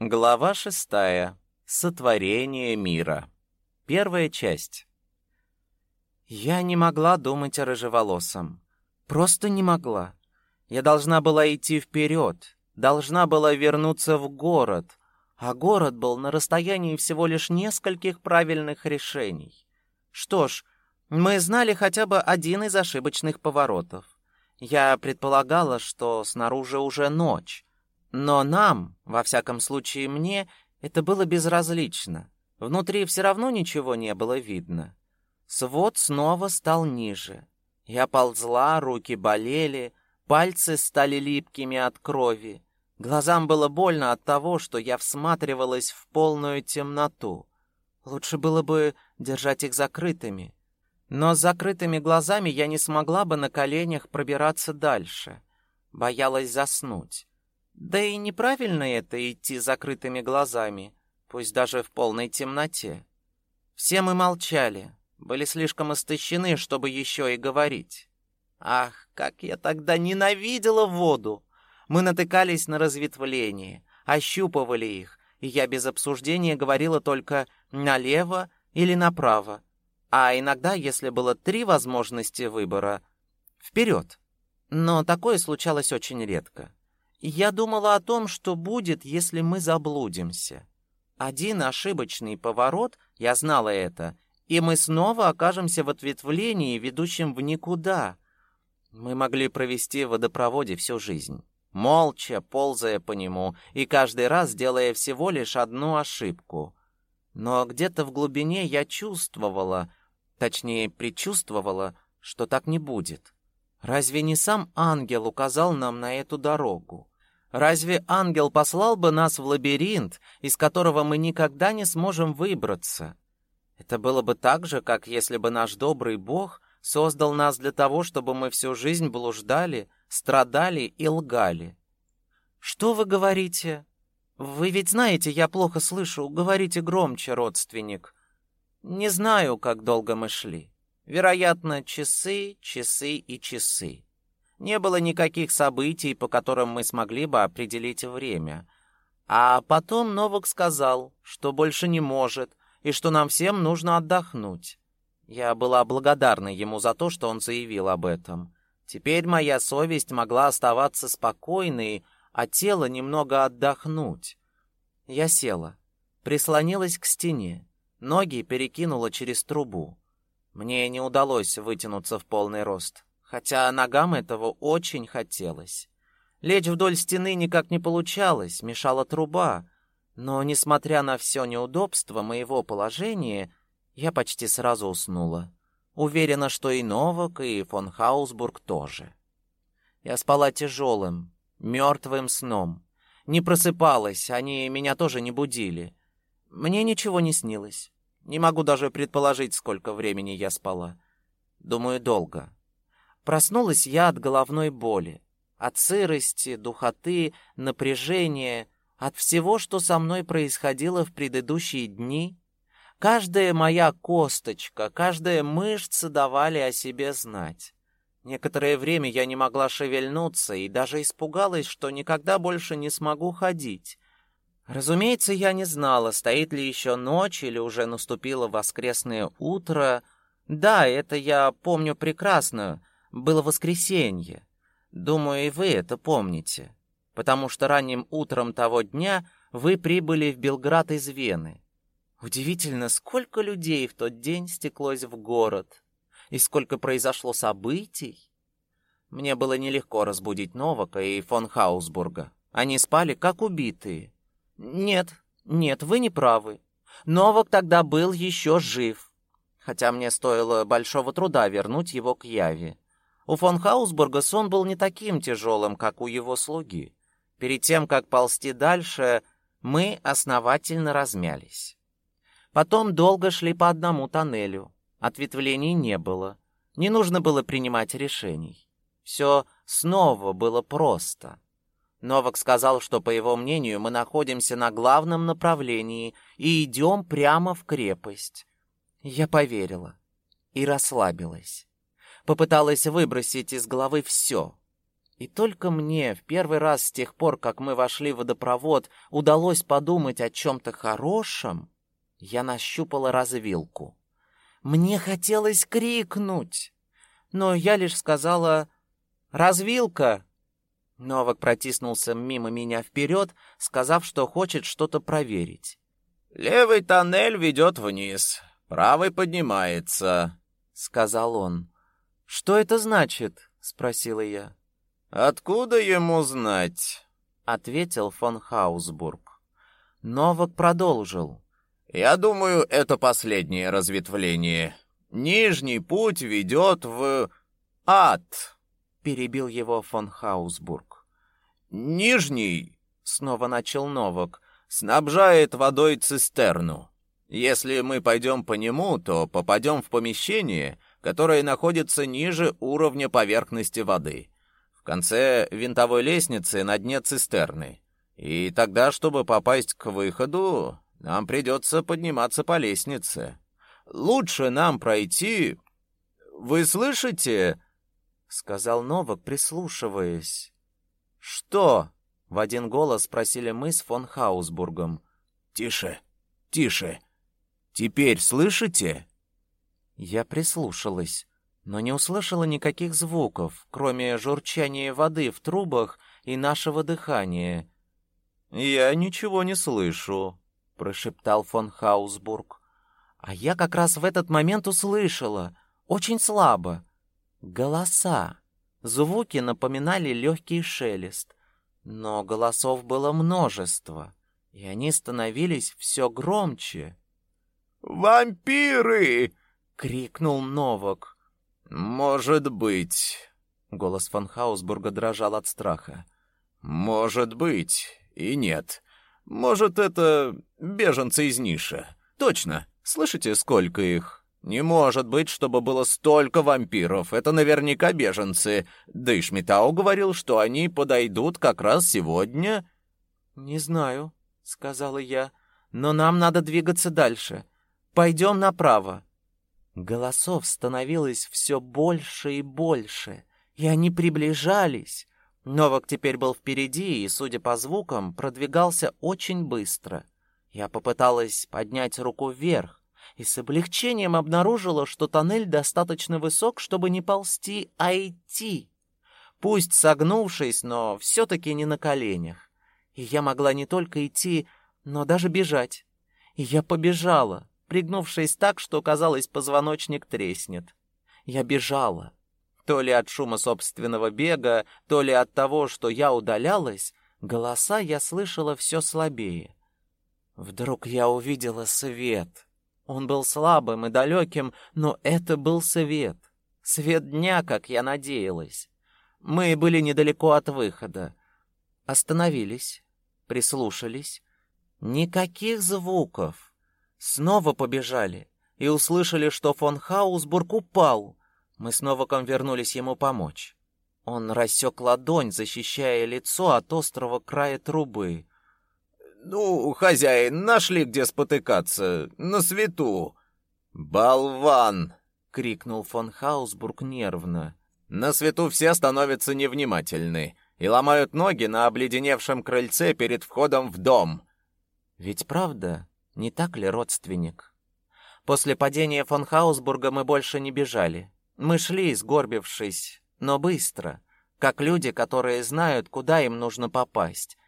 Глава шестая. Сотворение мира. Первая часть. Я не могла думать о рыжеволосом. Просто не могла. Я должна была идти вперед, должна была вернуться в город, а город был на расстоянии всего лишь нескольких правильных решений. Что ж, мы знали хотя бы один из ошибочных поворотов. Я предполагала, что снаружи уже ночь, но нам, во всяком случае мне, это было безразлично. Внутри все равно ничего не было видно. Свод снова стал ниже. Я ползла, руки болели, пальцы стали липкими от крови. Глазам было больно от того, что я всматривалась в полную темноту. Лучше было бы держать их закрытыми. Но с закрытыми глазами я не смогла бы на коленях пробираться дальше. Боялась заснуть. Да и неправильно это идти закрытыми глазами, пусть даже в полной темноте. Все мы молчали, были слишком истощены, чтобы еще и говорить. Ах, как я тогда ненавидела воду! Мы натыкались на разветвления, ощупывали их, и я без обсуждения говорила только налево или направо. А иногда, если было три возможности выбора, вперед. Но такое случалось очень редко. Я думала о том, что будет, если мы заблудимся. Один ошибочный поворот, я знала это, и мы снова окажемся в ответвлении, ведущем в никуда. Мы могли провести в водопроводе всю жизнь, молча ползая по нему и каждый раз делая всего лишь одну ошибку. Но где-то в глубине я чувствовала, точнее, предчувствовала, что так не будет. Разве не сам ангел указал нам на эту дорогу? Разве ангел послал бы нас в лабиринт, из которого мы никогда не сможем выбраться? Это было бы так же, как если бы наш добрый Бог создал нас для того, чтобы мы всю жизнь блуждали, страдали и лгали. Что вы говорите? Вы ведь знаете, я плохо слышу. Говорите громче, родственник. Не знаю, как долго мы шли. Вероятно, часы, часы и часы. Не было никаких событий, по которым мы смогли бы определить время. А потом Новак сказал, что больше не может и что нам всем нужно отдохнуть. Я была благодарна ему за то, что он заявил об этом. Теперь моя совесть могла оставаться спокойной, а тело немного отдохнуть. Я села, прислонилась к стене, ноги перекинула через трубу. Мне не удалось вытянуться в полный рост хотя ногам этого очень хотелось. Лечь вдоль стены никак не получалось, мешала труба, но, несмотря на все неудобства моего положения, я почти сразу уснула. Уверена, что и Новак, и фон Хаусбург тоже. Я спала тяжелым, мертвым сном. Не просыпалась, они меня тоже не будили. Мне ничего не снилось. Не могу даже предположить, сколько времени я спала. Думаю, долго. Проснулась я от головной боли, от сырости, духоты, напряжения, от всего, что со мной происходило в предыдущие дни. Каждая моя косточка, каждая мышца давали о себе знать. Некоторое время я не могла шевельнуться и даже испугалась, что никогда больше не смогу ходить. Разумеется, я не знала, стоит ли еще ночь или уже наступило воскресное утро. Да, это я помню прекрасно. Было воскресенье. Думаю, и вы это помните, потому что ранним утром того дня вы прибыли в Белград из Вены. Удивительно, сколько людей в тот день стеклось в город, и сколько произошло событий. Мне было нелегко разбудить Новака и фон Хаусбурга. Они спали как убитые. Нет, нет, вы не правы. Новак тогда был еще жив, хотя мне стоило большого труда вернуть его к Яве. У фон Хаусбурга сон был не таким тяжелым, как у его слуги. Перед тем, как ползти дальше, мы основательно размялись. Потом долго шли по одному тоннелю. Ответвлений не было. Не нужно было принимать решений. Все снова было просто. Новак сказал, что, по его мнению, мы находимся на главном направлении и идем прямо в крепость. Я поверила и расслабилась попыталась выбросить из головы все. И только мне в первый раз с тех пор, как мы вошли в водопровод, удалось подумать о чем-то хорошем, я нащупала развилку. Мне хотелось крикнуть, но я лишь сказала «Развилка!». Новак протиснулся мимо меня вперед, сказав, что хочет что-то проверить. «Левый тоннель ведет вниз, правый поднимается», — сказал он. «Что это значит?» — спросила я. «Откуда ему знать?» — ответил фон Хаусбург. Новак продолжил. «Я думаю, это последнее разветвление. Нижний путь ведет в ад», — перебил его фон Хаусбург. «Нижний», — снова начал Новак, — «снабжает водой цистерну. Если мы пойдем по нему, то попадем в помещение, которое находится ниже уровня поверхности воды» конце винтовой лестницы на дне цистерны. И тогда, чтобы попасть к выходу, нам придется подниматься по лестнице. Лучше нам пройти... Вы слышите?» — сказал Новак, прислушиваясь. «Что?» — в один голос спросили мы с фон Хаусбургом. «Тише, тише. Теперь слышите?» Я прислушалась но не услышала никаких звуков, кроме журчания воды в трубах и нашего дыхания. «Я ничего не слышу», — прошептал фон Хаусбург. А я как раз в этот момент услышала, очень слабо, голоса. Звуки напоминали легкий шелест, но голосов было множество, и они становились все громче. «Вампиры!» — крикнул Новак. «Может быть...» — голос фон Хаусбурга дрожал от страха. «Может быть и нет. Может, это беженцы из Ниша. Точно. Слышите, сколько их? Не может быть, чтобы было столько вампиров. Это наверняка беженцы. Да и Шмитау говорил, что они подойдут как раз сегодня». «Не знаю», — сказала я, — «но нам надо двигаться дальше. Пойдем направо». Голосов становилось все больше и больше, и они приближались. Новак теперь был впереди и, судя по звукам, продвигался очень быстро. Я попыталась поднять руку вверх и с облегчением обнаружила, что тоннель достаточно высок, чтобы не ползти, а идти. Пусть согнувшись, но все-таки не на коленях. И я могла не только идти, но даже бежать. И я побежала, пригнувшись так, что, казалось, позвоночник треснет. Я бежала. То ли от шума собственного бега, то ли от того, что я удалялась, голоса я слышала все слабее. Вдруг я увидела свет. Он был слабым и далеким, но это был свет. Свет дня, как я надеялась. Мы были недалеко от выхода. Остановились, прислушались. Никаких звуков. Снова побежали и услышали, что фон Хаусбург упал. Мы с Новаком вернулись ему помочь. Он рассек ладонь, защищая лицо от острого края трубы. «Ну, хозяин, нашли где спотыкаться, на свету!» «Болван!» — крикнул фон Хаусбург нервно. «На свету все становятся невнимательны и ломают ноги на обледеневшем крыльце перед входом в дом». «Ведь правда?» Не так ли, родственник? После падения фон Хаусбурга мы больше не бежали. Мы шли, сгорбившись, но быстро, как люди, которые знают, куда им нужно попасть.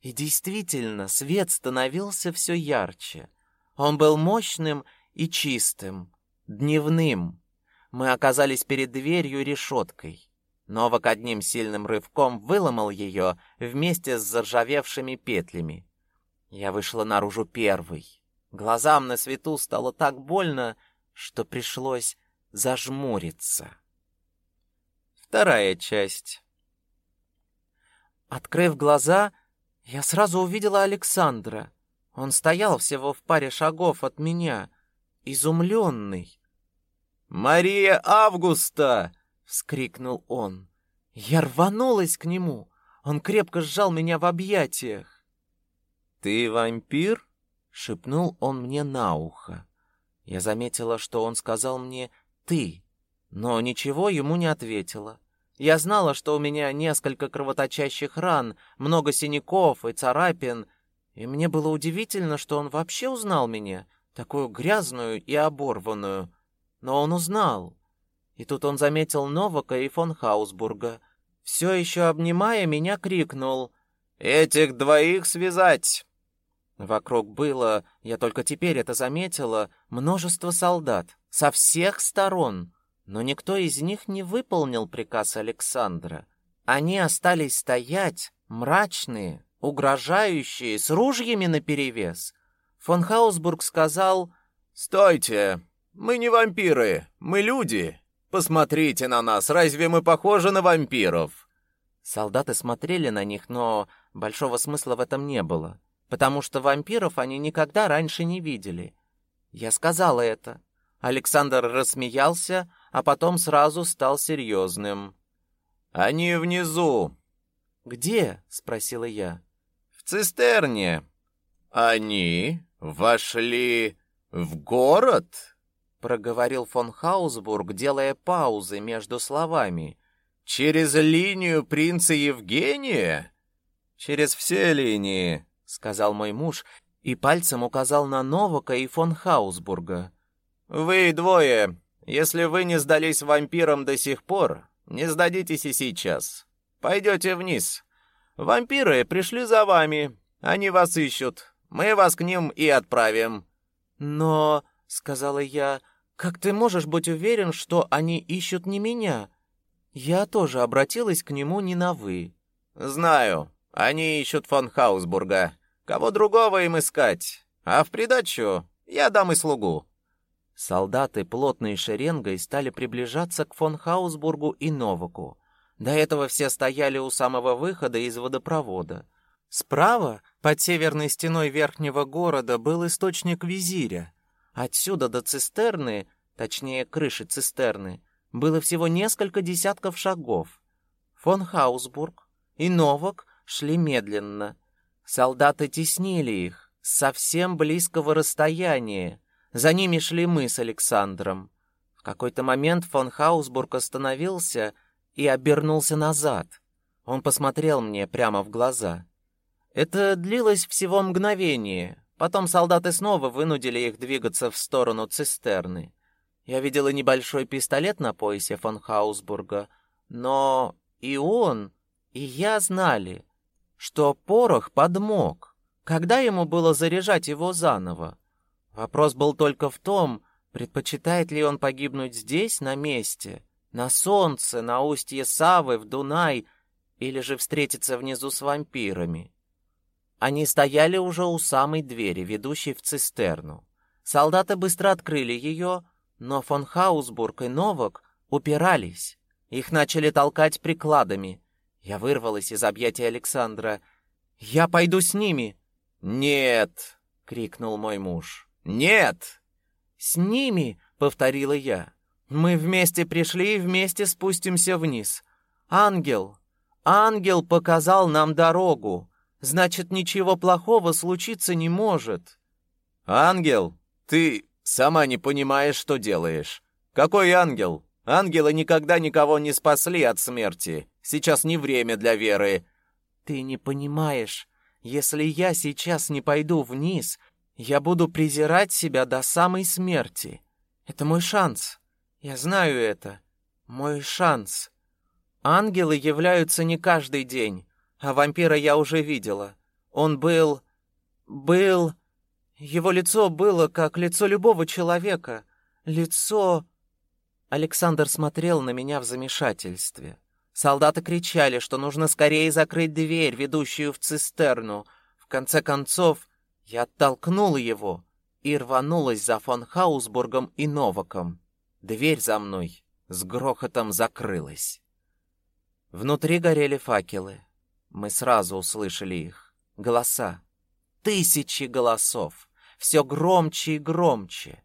И действительно, свет становился все ярче. Он был мощным и чистым, дневным. Мы оказались перед дверью решеткой. Новак одним сильным рывком выломал ее вместе с заржавевшими петлями. Я вышла наружу первой. Глазам на свету стало так больно, что пришлось зажмуриться. Вторая часть. Открыв глаза, я сразу увидела Александра. Он стоял всего в паре шагов от меня, изумленный. «Мария Августа!» — вскрикнул он. Я рванулась к нему. Он крепко сжал меня в объятиях. «Ты вампир?» шепнул он мне на ухо. Я заметила, что он сказал мне «ты», но ничего ему не ответила. Я знала, что у меня несколько кровоточащих ран, много синяков и царапин, и мне было удивительно, что он вообще узнал меня, такую грязную и оборванную. Но он узнал. И тут он заметил Новака и фон Хаусбурга. Все еще обнимая меня, крикнул «Этих двоих связать!» Вокруг было, я только теперь это заметила, множество солдат со всех сторон, но никто из них не выполнил приказ Александра. Они остались стоять, мрачные, угрожающие, с ружьями наперевес. Фон Хаусбург сказал «Стойте! Мы не вампиры, мы люди! Посмотрите на нас, разве мы похожи на вампиров?» Солдаты смотрели на них, но большого смысла в этом не было потому что вампиров они никогда раньше не видели. Я сказала это. Александр рассмеялся, а потом сразу стал серьезным. «Они внизу». «Где?» — спросила я. «В цистерне». «Они вошли в город?» — проговорил фон Хаусбург, делая паузы между словами. «Через линию принца Евгения?» «Через все линии», сказал мой муж и пальцем указал на Новака и фон Хаусбурга. Вы двое, если вы не сдались вампирам до сих пор, не сдадитесь и сейчас. Пойдете вниз. Вампиры пришли за вами. Они вас ищут. Мы вас к ним и отправим. Но, сказала я, как ты можешь быть уверен, что они ищут не меня? Я тоже обратилась к нему не на вы. Знаю. Они ищут фон Хаусбурга. Кого другого им искать? А в придачу я дам и слугу. Солдаты плотной шеренгой стали приближаться к фон Хаусбургу и Новаку. До этого все стояли у самого выхода из водопровода. Справа, под северной стеной верхнего города, был источник визиря. Отсюда до цистерны, точнее крыши цистерны, было всего несколько десятков шагов. Фон Хаусбург и Новак шли медленно, Солдаты теснили их совсем близкого расстояния. За ними шли мы с Александром. В какой-то момент фон Хаусбург остановился и обернулся назад. Он посмотрел мне прямо в глаза. Это длилось всего мгновение. Потом солдаты снова вынудили их двигаться в сторону цистерны. Я видела небольшой пистолет на поясе фон Хаусбурга, но и он, и я знали, что порох подмок. Когда ему было заряжать его заново? Вопрос был только в том, предпочитает ли он погибнуть здесь, на месте, на солнце, на устье Савы, в Дунай, или же встретиться внизу с вампирами. Они стояли уже у самой двери, ведущей в цистерну. Солдаты быстро открыли ее, но фон Хаусбург и Новак упирались. Их начали толкать прикладами. Я вырвалась из объятий Александра. «Я пойду с ними!» «Нет!» — крикнул мой муж. «Нет!» «С ними!» — повторила я. «Мы вместе пришли и вместе спустимся вниз. Ангел! Ангел показал нам дорогу. Значит, ничего плохого случиться не может». «Ангел? Ты сама не понимаешь, что делаешь. Какой ангел? Ангелы никогда никого не спасли от смерти. Сейчас не время для веры. Ты не понимаешь. Если я сейчас не пойду вниз, я буду презирать себя до самой смерти. Это мой шанс. Я знаю это. Мой шанс. Ангелы являются не каждый день, а вампира я уже видела. Он был... был... Его лицо было как лицо любого человека. Лицо... Александр смотрел на меня в замешательстве. Солдаты кричали, что нужно скорее закрыть дверь, ведущую в цистерну. В конце концов, я оттолкнула его и рванулась за фон Хаусбургом и Новаком. Дверь за мной с грохотом закрылась. Внутри горели факелы. Мы сразу услышали их. Голоса. Тысячи голосов. Все громче и громче.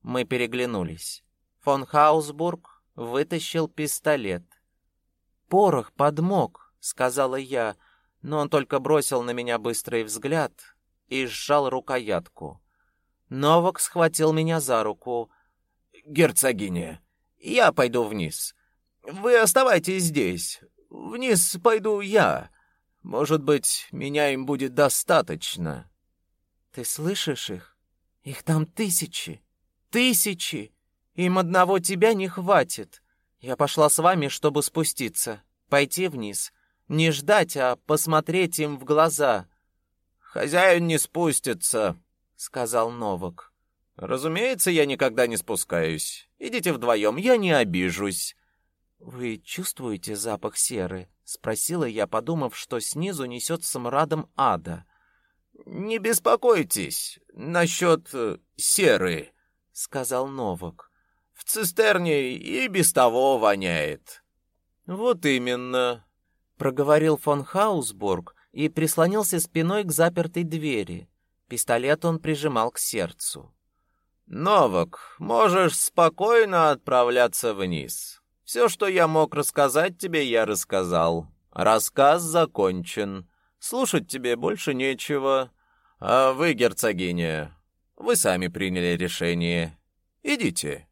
Мы переглянулись. Фон Хаусбург вытащил пистолет. «Порох подмок», — сказала я, но он только бросил на меня быстрый взгляд и сжал рукоятку. Новак схватил меня за руку. «Герцогиня, я пойду вниз. Вы оставайтесь здесь. Вниз пойду я. Может быть, меня им будет достаточно. Ты слышишь их? Их там тысячи. Тысячи. Им одного тебя не хватит. Я пошла с вами, чтобы спуститься, пойти вниз. Не ждать, а посмотреть им в глаза. Хозяин не спустится, сказал Новак. Разумеется, я никогда не спускаюсь. Идите вдвоем, я не обижусь. Вы чувствуете запах серы? спросила я, подумав, что снизу несет смрадом ада. Не беспокойтесь насчет э, серы, сказал Новак. В цистерне и без того воняет. Вот именно, проговорил фон Хаусбург и прислонился спиной к запертой двери. Пистолет он прижимал к сердцу. Новак, можешь спокойно отправляться вниз. Все, что я мог рассказать тебе, я рассказал. Рассказ закончен. Слушать тебе больше нечего. А вы, герцогиня, вы сами приняли решение. Идите.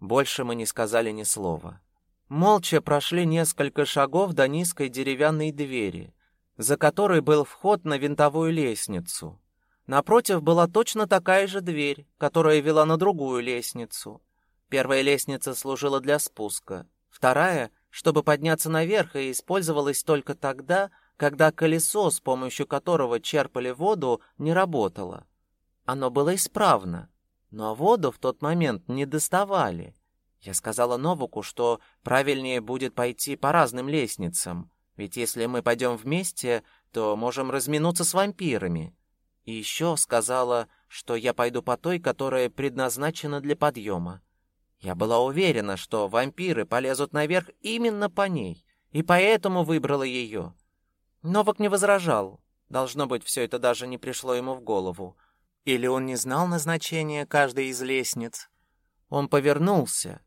Больше мы не сказали ни слова. Молча прошли несколько шагов до низкой деревянной двери, за которой был вход на винтовую лестницу. Напротив была точно такая же дверь, которая вела на другую лестницу. Первая лестница служила для спуска, вторая чтобы подняться наверх, и использовалась только тогда, когда колесо, с помощью которого черпали воду, не работало. Оно было исправно, но воду в тот момент не доставали. Я сказала Новуку, что правильнее будет пойти по разным лестницам, ведь если мы пойдем вместе, то можем разминуться с вампирами. И еще сказала, что я пойду по той, которая предназначена для подъема. Я была уверена, что вампиры полезут наверх именно по ней, и поэтому выбрала ее. Новак не возражал. Должно быть, все это даже не пришло ему в голову. Или он не знал назначения каждой из лестниц. Он повернулся,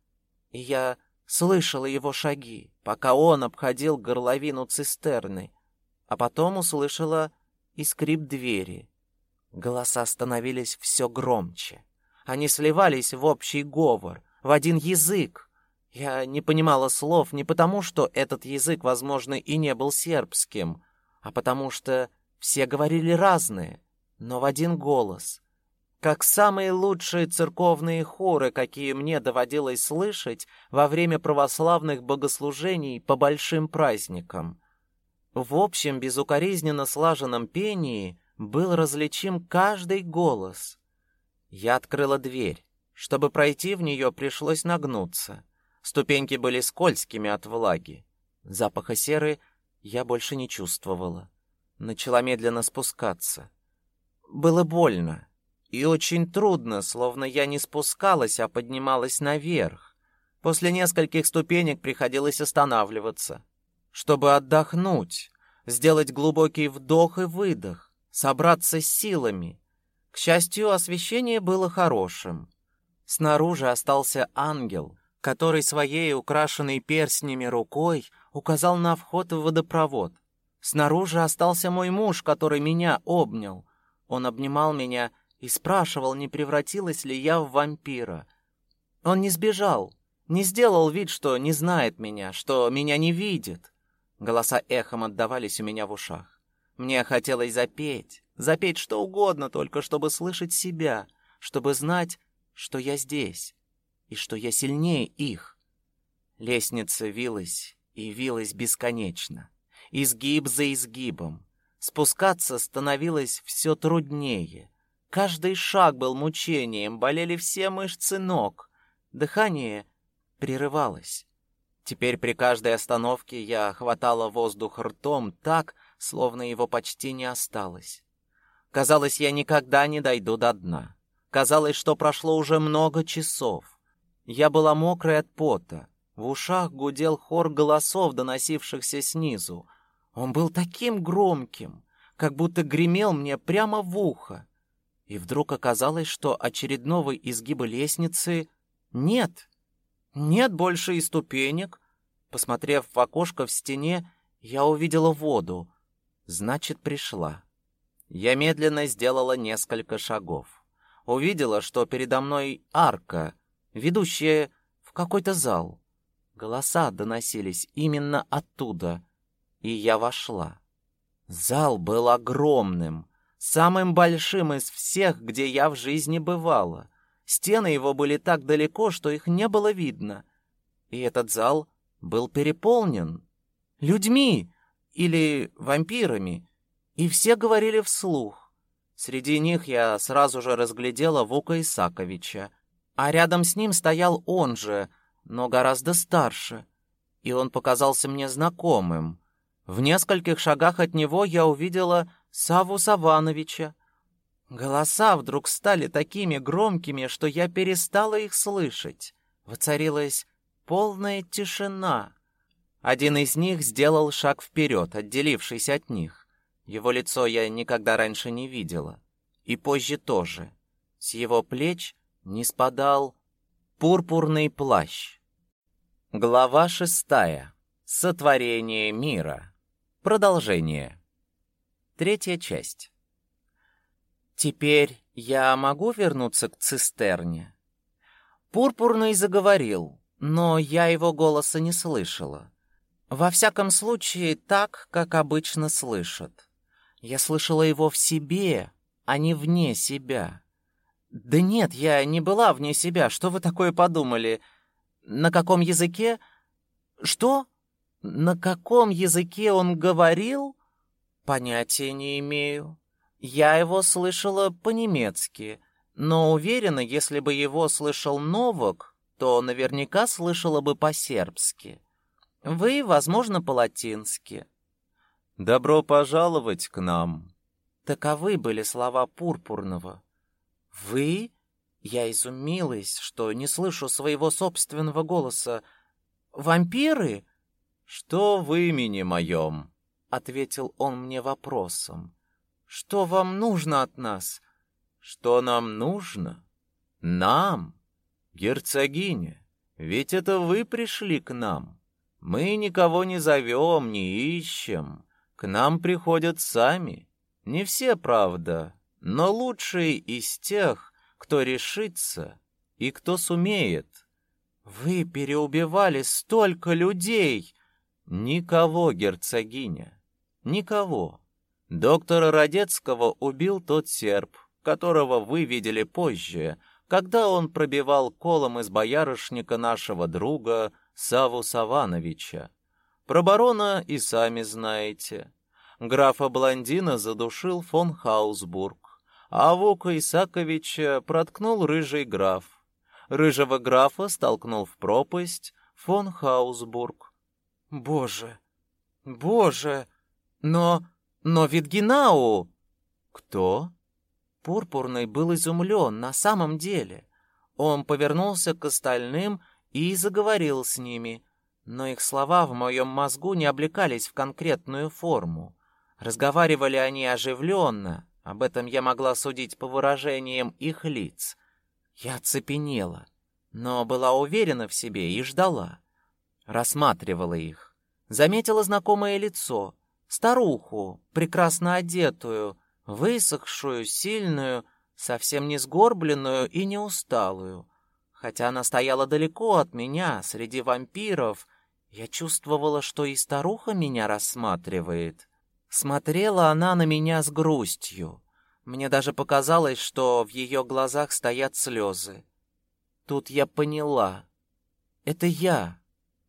и я слышала его шаги, пока он обходил горловину цистерны, а потом услышала и скрип двери. Голоса становились все громче. Они сливались в общий говор — в один язык. Я не понимала слов не потому, что этот язык, возможно, и не был сербским, а потому что все говорили разные, но в один голос. Как самые лучшие церковные хоры, какие мне доводилось слышать во время православных богослужений по большим праздникам. В общем безукоризненно слаженном пении был различим каждый голос. Я открыла дверь. Чтобы пройти в нее, пришлось нагнуться. Ступеньки были скользкими от влаги. Запаха серы я больше не чувствовала. Начала медленно спускаться. Было больно и очень трудно, словно я не спускалась, а поднималась наверх. После нескольких ступенек приходилось останавливаться, чтобы отдохнуть, сделать глубокий вдох и выдох, собраться с силами. К счастью, освещение было хорошим. Снаружи остался ангел, который своей украшенной перстнями рукой указал на вход в водопровод. Снаружи остался мой муж, который меня обнял. Он обнимал меня и спрашивал, не превратилась ли я в вампира. Он не сбежал, не сделал вид, что не знает меня, что меня не видит. Голоса эхом отдавались у меня в ушах. Мне хотелось запеть, запеть что угодно, только чтобы слышать себя, чтобы знать, что я здесь и что я сильнее их. Лестница вилась и вилась бесконечно, изгиб за изгибом. Спускаться становилось все труднее. Каждый шаг был мучением, болели все мышцы ног. Дыхание прерывалось. Теперь при каждой остановке я хватала воздух ртом так, словно его почти не осталось. Казалось, я никогда не дойду до дна. Казалось, что прошло уже много часов. Я была мокрая от пота. В ушах гудел хор голосов, доносившихся снизу. Он был таким громким, как будто гремел мне прямо в ухо. И вдруг оказалось, что очередного изгиба лестницы нет. Нет больше и ступенек. Посмотрев в окошко в стене, я увидела воду. Значит, пришла. Я медленно сделала несколько шагов увидела, что передо мной арка, ведущая в какой-то зал. Голоса доносились именно оттуда, и я вошла. Зал был огромным, самым большим из всех, где я в жизни бывала. Стены его были так далеко, что их не было видно. И этот зал был переполнен людьми или вампирами, и все говорили вслух. Среди них я сразу же разглядела Вука Исаковича, а рядом с ним стоял он же, но гораздо старше, и он показался мне знакомым. В нескольких шагах от него я увидела Саву Савановича. Голоса вдруг стали такими громкими, что я перестала их слышать. Воцарилась полная тишина. Один из них сделал шаг вперед, отделившись от них. Его лицо я никогда раньше не видела. И позже тоже. С его плеч не спадал пурпурный плащ. Глава шестая. Сотворение мира. Продолжение. Третья часть. Теперь я могу вернуться к цистерне? Пурпурный заговорил, но я его голоса не слышала. Во всяком случае, так, как обычно слышат. Я слышала его в себе, а не вне себя. Да нет, я не была вне себя. Что вы такое подумали? На каком языке? Что? На каком языке он говорил? Понятия не имею. Я его слышала по-немецки, но уверена, если бы его слышал Новак, то наверняка слышала бы по-сербски. Вы, возможно, по-латински. Добро пожаловать к нам. Таковы были слова Пурпурного. Вы? Я изумилась, что не слышу своего собственного голоса. Вампиры? «Что в имени моем?» — ответил он мне вопросом. «Что вам нужно от нас?» «Что нам нужно?» «Нам, герцогиня, ведь это вы пришли к нам. Мы никого не зовем, не ищем. К нам приходят сами. Не все, правда, но лучшие из тех, кто решится и кто сумеет». «Вы переубивали столько людей!» Никого, герцогиня, никого. Доктора Родецкого убил тот серп, которого вы видели позже, когда он пробивал колом из боярышника нашего друга Саву Савановича. Про барона и сами знаете. Графа Блондина задушил фон Хаусбург, а Вука Исаковича проткнул рыжий граф. Рыжего графа столкнул в пропасть фон Хаусбург. Боже, боже, но... но Витгенау... Кто? Пурпурный был изумлен на самом деле. Он повернулся к остальным и заговорил с ними, но их слова в моем мозгу не облекались в конкретную форму. Разговаривали они оживленно, об этом я могла судить по выражениям их лиц. Я оцепенела, но была уверена в себе и ждала рассматривала их. Заметила знакомое лицо, старуху, прекрасно одетую, высохшую, сильную, совсем не сгорбленную и не усталую. Хотя она стояла далеко от меня, среди вампиров, я чувствовала, что и старуха меня рассматривает. Смотрела она на меня с грустью. Мне даже показалось, что в ее глазах стоят слезы. Тут я поняла. Это я,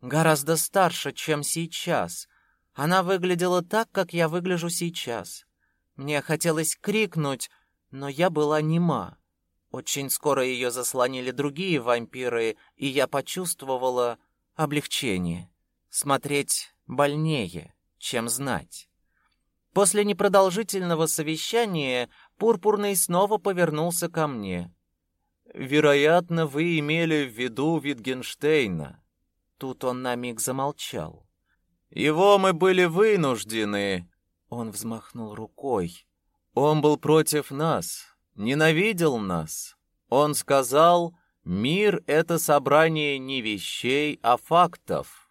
Гораздо старше, чем сейчас. Она выглядела так, как я выгляжу сейчас. Мне хотелось крикнуть, но я была нема. Очень скоро ее заслонили другие вампиры, и я почувствовала облегчение. Смотреть больнее, чем знать. После непродолжительного совещания Пурпурный снова повернулся ко мне. «Вероятно, вы имели в виду Витгенштейна», Тут он на миг замолчал. Его мы были вынуждены. Он взмахнул рукой. Он был против нас, ненавидел нас. Он сказал, мир — это собрание не вещей, а фактов.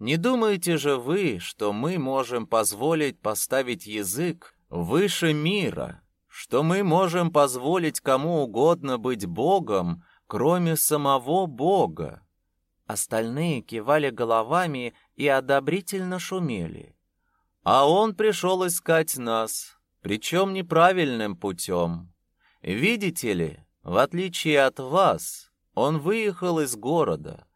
Не думаете же вы, что мы можем позволить поставить язык выше мира, что мы можем позволить кому угодно быть Богом, кроме самого Бога? Остальные кивали головами и одобрительно шумели. А он пришел искать нас, причем неправильным путем. Видите ли, в отличие от вас, он выехал из города,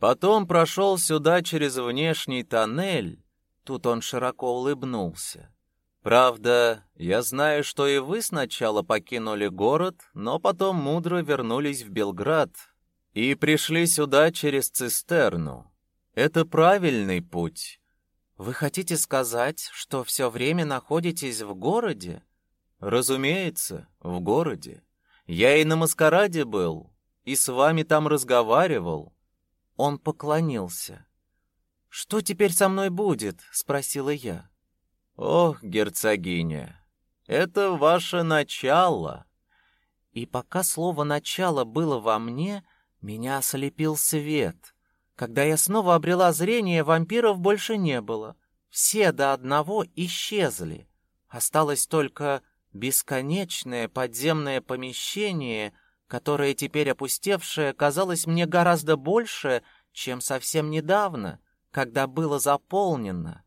потом прошел сюда через внешний тоннель. Тут он широко улыбнулся. Правда, я знаю, что и вы сначала покинули город, но потом мудро вернулись в Белград и пришли сюда через цистерну. Это правильный путь. Вы хотите сказать, что все время находитесь в городе? Разумеется, в городе. Я и на маскараде был, и с вами там разговаривал. Он поклонился. Что теперь со мной будет? спросила я. Ох, герцогиня, это ваше начало. И пока слово начало было во мне, меня ослепил свет. Когда я снова обрела зрение, вампиров больше не было. Все до одного исчезли. Осталось только бесконечное подземное помещение, которое теперь опустевшее казалось мне гораздо больше, чем совсем недавно, когда было заполнено.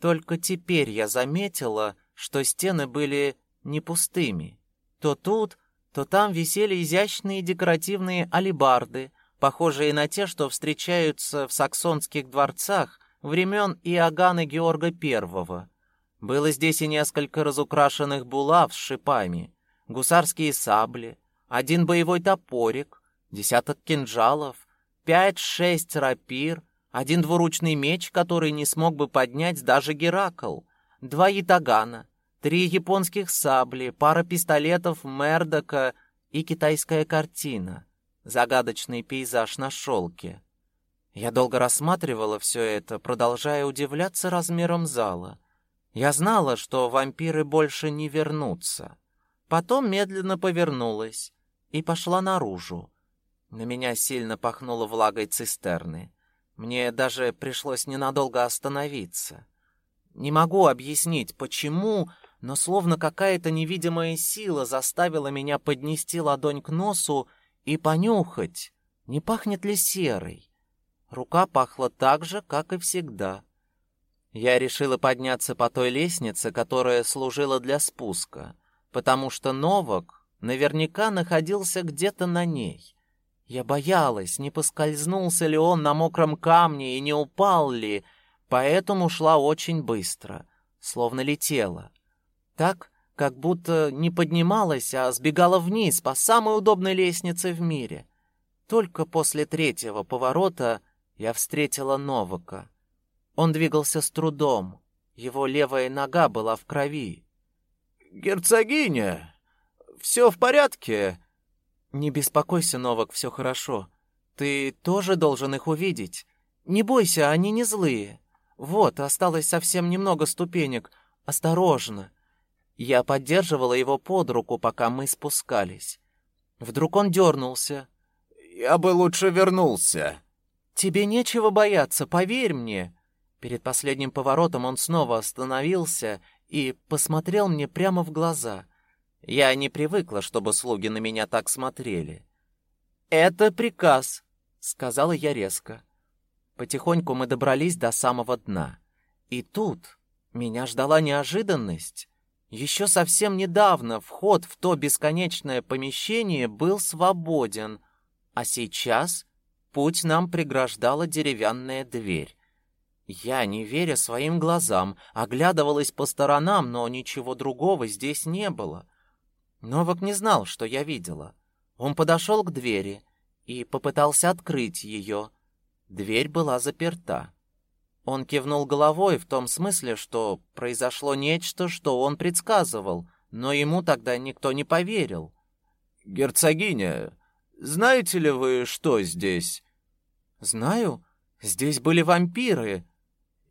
Только теперь я заметила, что стены были не пустыми. То тут, то там висели изящные декоративные алебарды, похожие на те, что встречаются в саксонских дворцах времен Иоганна Георга I. Было здесь и несколько разукрашенных булав с шипами, гусарские сабли, один боевой топорик, десяток кинжалов, пять-шесть рапир, один двуручный меч, который не смог бы поднять даже Геракл, два ятагана, три японских сабли, пара пистолетов Мердока и китайская картина. Загадочный пейзаж на шелке. Я долго рассматривала все это, продолжая удивляться размером зала. Я знала, что вампиры больше не вернутся. Потом медленно повернулась и пошла наружу. На меня сильно пахнуло влагой цистерны. Мне даже пришлось ненадолго остановиться. Не могу объяснить, почему, но словно какая-то невидимая сила заставила меня поднести ладонь к носу и понюхать, не пахнет ли серой. Рука пахла так же, как и всегда. Я решила подняться по той лестнице, которая служила для спуска, потому что Новак наверняка находился где-то на ней. Я боялась, не поскользнулся ли он на мокром камне и не упал ли, поэтому шла очень быстро, словно летела. Так, как будто не поднималась, а сбегала вниз по самой удобной лестнице в мире. Только после третьего поворота я встретила Новака. Он двигался с трудом, его левая нога была в крови. «Герцогиня, все в порядке?» Не беспокойся, Новак, все хорошо. Ты тоже должен их увидеть. Не бойся, они не злые. Вот, осталось совсем немного ступенек. Осторожно. Я поддерживала его под руку, пока мы спускались. Вдруг он дернулся. Я бы лучше вернулся. Тебе нечего бояться, поверь мне. Перед последним поворотом он снова остановился и посмотрел мне прямо в глаза — я не привыкла, чтобы слуги на меня так смотрели. «Это приказ», — сказала я резко. Потихоньку мы добрались до самого дна. И тут меня ждала неожиданность. Еще совсем недавно вход в то бесконечное помещение был свободен, а сейчас путь нам преграждала деревянная дверь. Я, не веря своим глазам, оглядывалась по сторонам, но ничего другого здесь не было. Новак не знал, что я видела. Он подошел к двери и попытался открыть ее. Дверь была заперта. Он кивнул головой в том смысле, что произошло нечто, что он предсказывал, но ему тогда никто не поверил. «Герцогиня, знаете ли вы, что здесь?» «Знаю. Здесь были вампиры».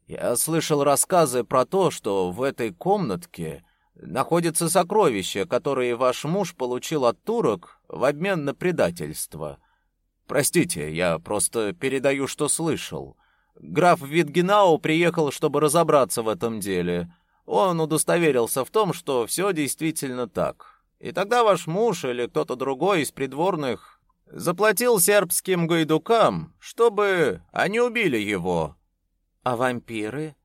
«Я слышал рассказы про то, что в этой комнатке находятся сокровища, которые ваш муж получил от турок в обмен на предательство. Простите, я просто передаю, что слышал. Граф Витгенау приехал, чтобы разобраться в этом деле. Он удостоверился в том, что все действительно так. И тогда ваш муж или кто-то другой из придворных Заплатил сербским гайдукам, чтобы они убили его. А вампиры?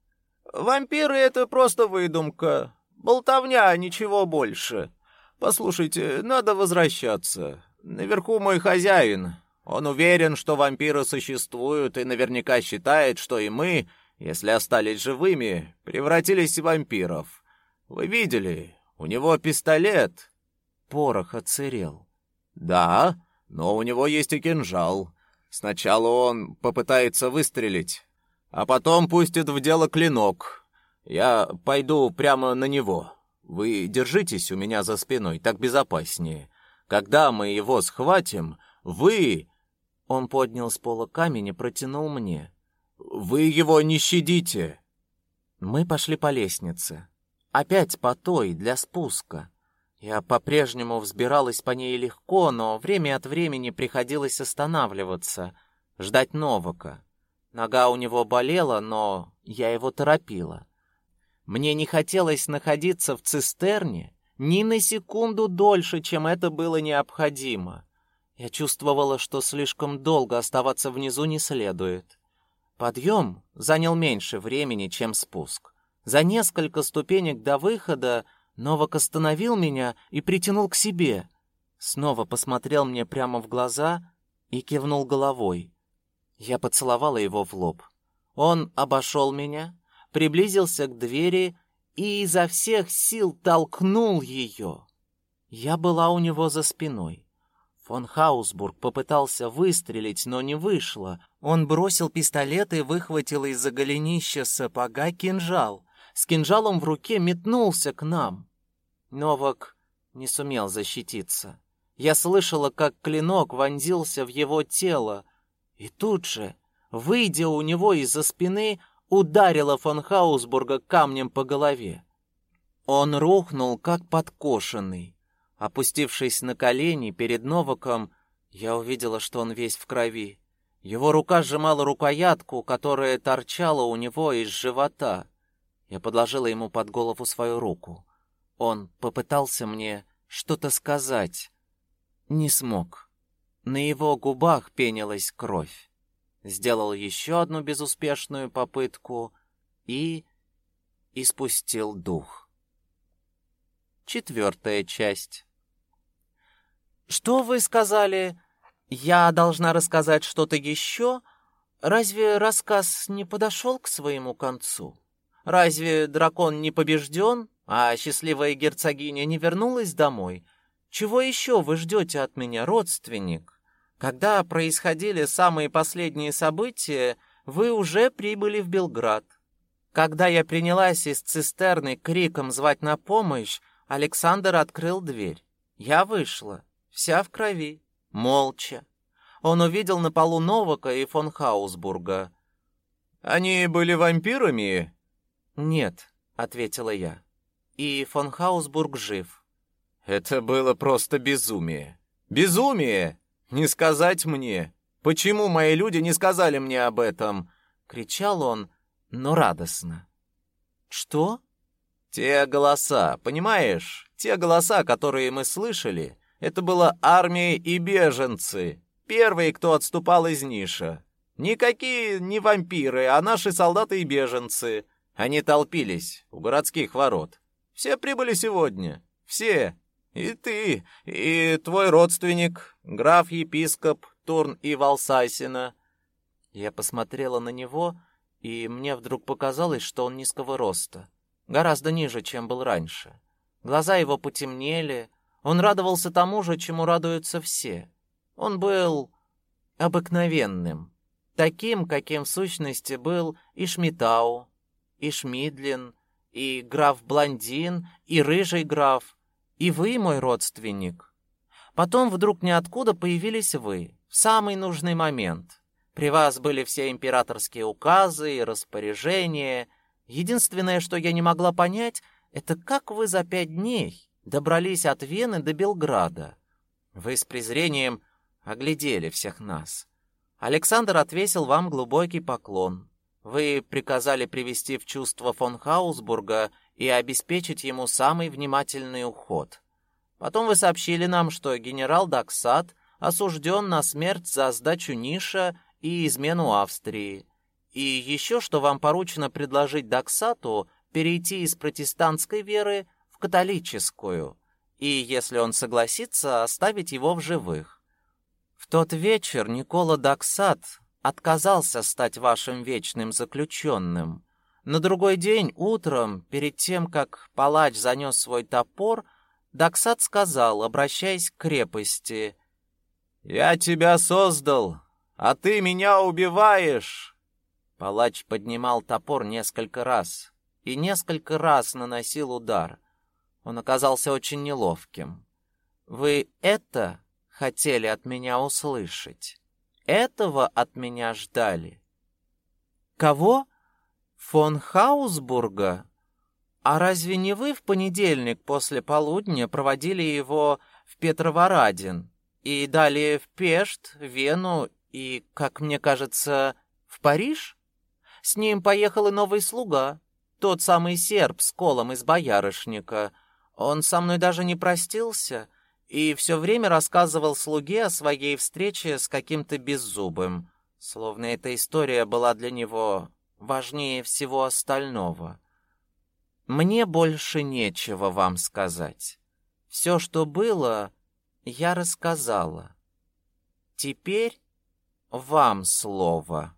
Вампиры — это просто выдумка. Болтовня, ничего больше. Послушайте, надо возвращаться. Наверху мой хозяин. Он уверен, что вампиры существуют и наверняка считает, что и мы, если остались живыми, превратились в вампиров. Вы видели? У него пистолет. Порох отсырел. Да, но у него есть и кинжал. Сначала он попытается выстрелить, а потом пустит в дело клинок. Я пойду прямо на него. Вы держитесь у меня за спиной, так безопаснее. Когда мы его схватим, вы Он поднял с пола камень и протянул мне. Вы его не щадите. Мы пошли по лестнице, опять по той для спуска. Я по-прежнему взбиралась по ней легко, но время от времени приходилось останавливаться, ждать Новака. Нога у него болела, но я его торопила. Мне не хотелось находиться в цистерне ни на секунду дольше, чем это было необходимо. Я чувствовала, что слишком долго оставаться внизу не следует. Подъем занял меньше времени, чем спуск. За несколько ступенек до выхода Новак остановил меня и притянул к себе. Снова посмотрел мне прямо в глаза и кивнул головой. Я поцеловала его в лоб. Он обошел меня, приблизился к двери и изо всех сил толкнул ее. Я была у него за спиной. Фон Хаусбург попытался выстрелить, но не вышло. Он бросил пистолет и выхватил из-за голенища сапога кинжал. С кинжалом в руке метнулся к нам. Новак не сумел защититься. Я слышала, как клинок вонзился в его тело, и тут же, выйдя у него из-за спины, ударила фон Хаусбурга камнем по голове. Он рухнул, как подкошенный. Опустившись на колени перед Новаком, я увидела, что он весь в крови. Его рука сжимала рукоятку, которая торчала у него из живота. Я подложила ему под голову свою руку. Он попытался мне что-то сказать. Не смог. На его губах пенилась кровь. Сделал еще одну безуспешную попытку и... испустил дух. Четвертая часть. «Что вы сказали? Я должна рассказать что-то еще? Разве рассказ не подошел к своему концу? Разве дракон не побежден, а счастливая герцогиня не вернулась домой? Чего еще вы ждете от меня, родственник? Когда происходили самые последние события, вы уже прибыли в Белград. Когда я принялась из цистерны криком звать на помощь, Александр открыл дверь. Я вышла, вся в крови, молча. Он увидел на полу Новака и фон Хаусбурга. Они были вампирами? Нет, ответила я. И фон Хаусбург жив. Это было просто безумие. Безумие! Не сказать мне. Почему мои люди не сказали мне об этом? кричал он, но радостно. Что? Те голоса, понимаешь? Те голоса, которые мы слышали, это была армия и беженцы. Первые, кто отступал из Ниша. Никакие не вампиры, а наши солдаты и беженцы. Они толпились у городских ворот. Все прибыли сегодня. Все. И ты, и твой родственник, граф-епископ Турн и Валсайсина. Я посмотрела на него, и мне вдруг показалось, что он низкого роста, гораздо ниже, чем был раньше. Глаза его потемнели, он радовался тому же, чему радуются все. Он был обыкновенным, таким, каким в сущности был и Шмитау, и Шмидлин, и граф Блондин, и рыжий граф, и вы, мой родственник. Потом вдруг ниоткуда появились вы, в самый нужный момент. При вас были все императорские указы и распоряжения. Единственное, что я не могла понять, это как вы за пять дней добрались от Вены до Белграда. Вы с презрением оглядели всех нас. Александр отвесил вам глубокий поклон. Вы приказали привести в чувство фон Хаусбурга и обеспечить ему самый внимательный уход. Потом вы сообщили нам, что генерал Даксат осужден на смерть за сдачу Ниша и измену Австрии. И еще что вам поручено предложить Даксату перейти из протестантской веры католическую, и, если он согласится, оставить его в живых. В тот вечер Никола Даксат отказался стать вашим вечным заключенным. На другой день утром, перед тем, как палач занес свой топор, Даксат сказал, обращаясь к крепости, «Я тебя создал, а ты меня убиваешь!» Палач поднимал топор несколько раз и несколько раз наносил удар. Он оказался очень неловким. «Вы это хотели от меня услышать? Этого от меня ждали?» «Кого? Фон Хаусбурга? А разве не вы в понедельник после полудня проводили его в Петроворадин?» и далее в Пешт, Вену и, как мне кажется, в Париж. С ним поехал и новый слуга, тот самый серб с колом из боярышника. Он со мной даже не простился и все время рассказывал слуге о своей встрече с каким-то беззубым, словно эта история была для него важнее всего остального. Мне больше нечего вам сказать. Все, что было, я рассказала. Теперь вам слово.